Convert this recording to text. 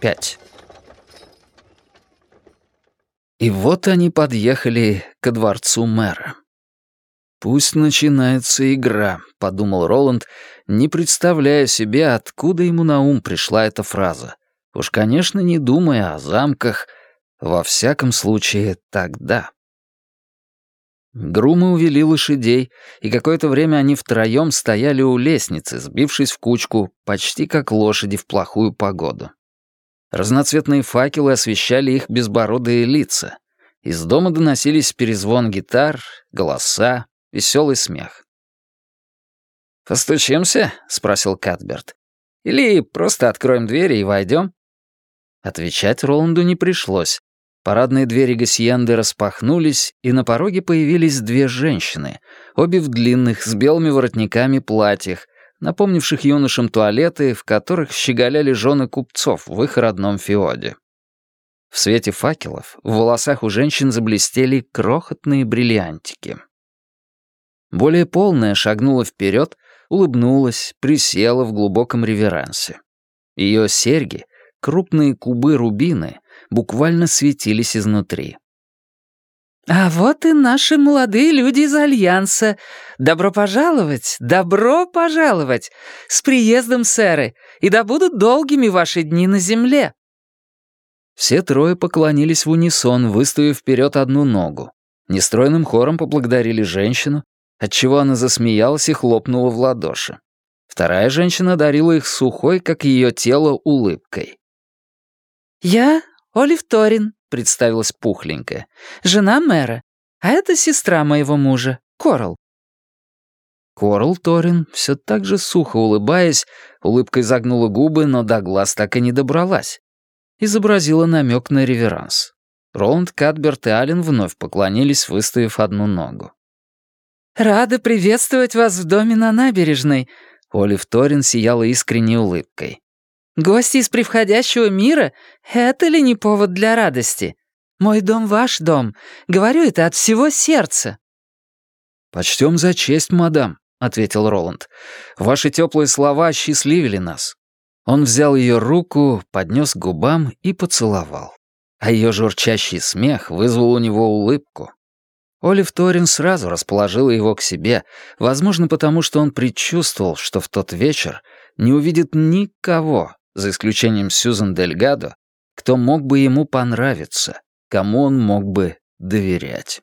Пять. И вот они подъехали ко дворцу мэра. «Пусть начинается игра», — подумал Роланд, не представляя себе, откуда ему на ум пришла эта фраза. Уж, конечно, не думая о замках, во всяком случае, тогда. Грумы увели лошадей, и какое-то время они втроем стояли у лестницы, сбившись в кучку, почти как лошади в плохую погоду. Разноцветные факелы освещали их безбородые лица. Из дома доносились перезвон гитар, голоса, веселый смех. «Постучимся?» — спросил Катберт. «Или просто откроем двери и войдем?» Отвечать Роланду не пришлось. Парадные двери Гасьенды распахнулись, и на пороге появились две женщины, обе в длинных, с белыми воротниками платьях, напомнивших юношам туалеты, в которых щеголяли жены купцов в их родном феоде. В свете факелов в волосах у женщин заблестели крохотные бриллиантики. Более полная шагнула вперед, улыбнулась, присела в глубоком реверансе. Ее серьги, крупные кубы рубины, буквально светились изнутри. «А вот и наши молодые люди из Альянса. Добро пожаловать, добро пожаловать! С приездом, сэры, и да будут долгими ваши дни на земле!» Все трое поклонились в унисон, выставив вперед одну ногу. Нестройным хором поблагодарили женщину, отчего она засмеялась и хлопнула в ладоши. Вторая женщина дарила их сухой, как ее тело, улыбкой. «Я Олив Торин», — представилась пухленькая, — «жена мэра, а это сестра моего мужа, Корал». Корал Торин, все так же сухо улыбаясь, улыбкой загнула губы, но до глаз так и не добралась. Изобразила намек на реверанс. Роланд, Кадберт и Аллен вновь поклонились, выставив одну ногу. «Рада приветствовать вас в доме на набережной», — Олив Торин сияла искренней улыбкой. «Гости из превходящего мира — это ли не повод для радости? Мой дом — ваш дом. Говорю это от всего сердца». «Почтем за честь, мадам», — ответил Роланд. «Ваши теплые слова осчастливили нас». Он взял ее руку, поднес к губам и поцеловал. А ее журчащий смех вызвал у него улыбку. Олив Торин сразу расположила его к себе, возможно, потому что он предчувствовал, что в тот вечер не увидит никого, за исключением Сьюзан Дельгадо, кто мог бы ему понравиться, кому он мог бы доверять.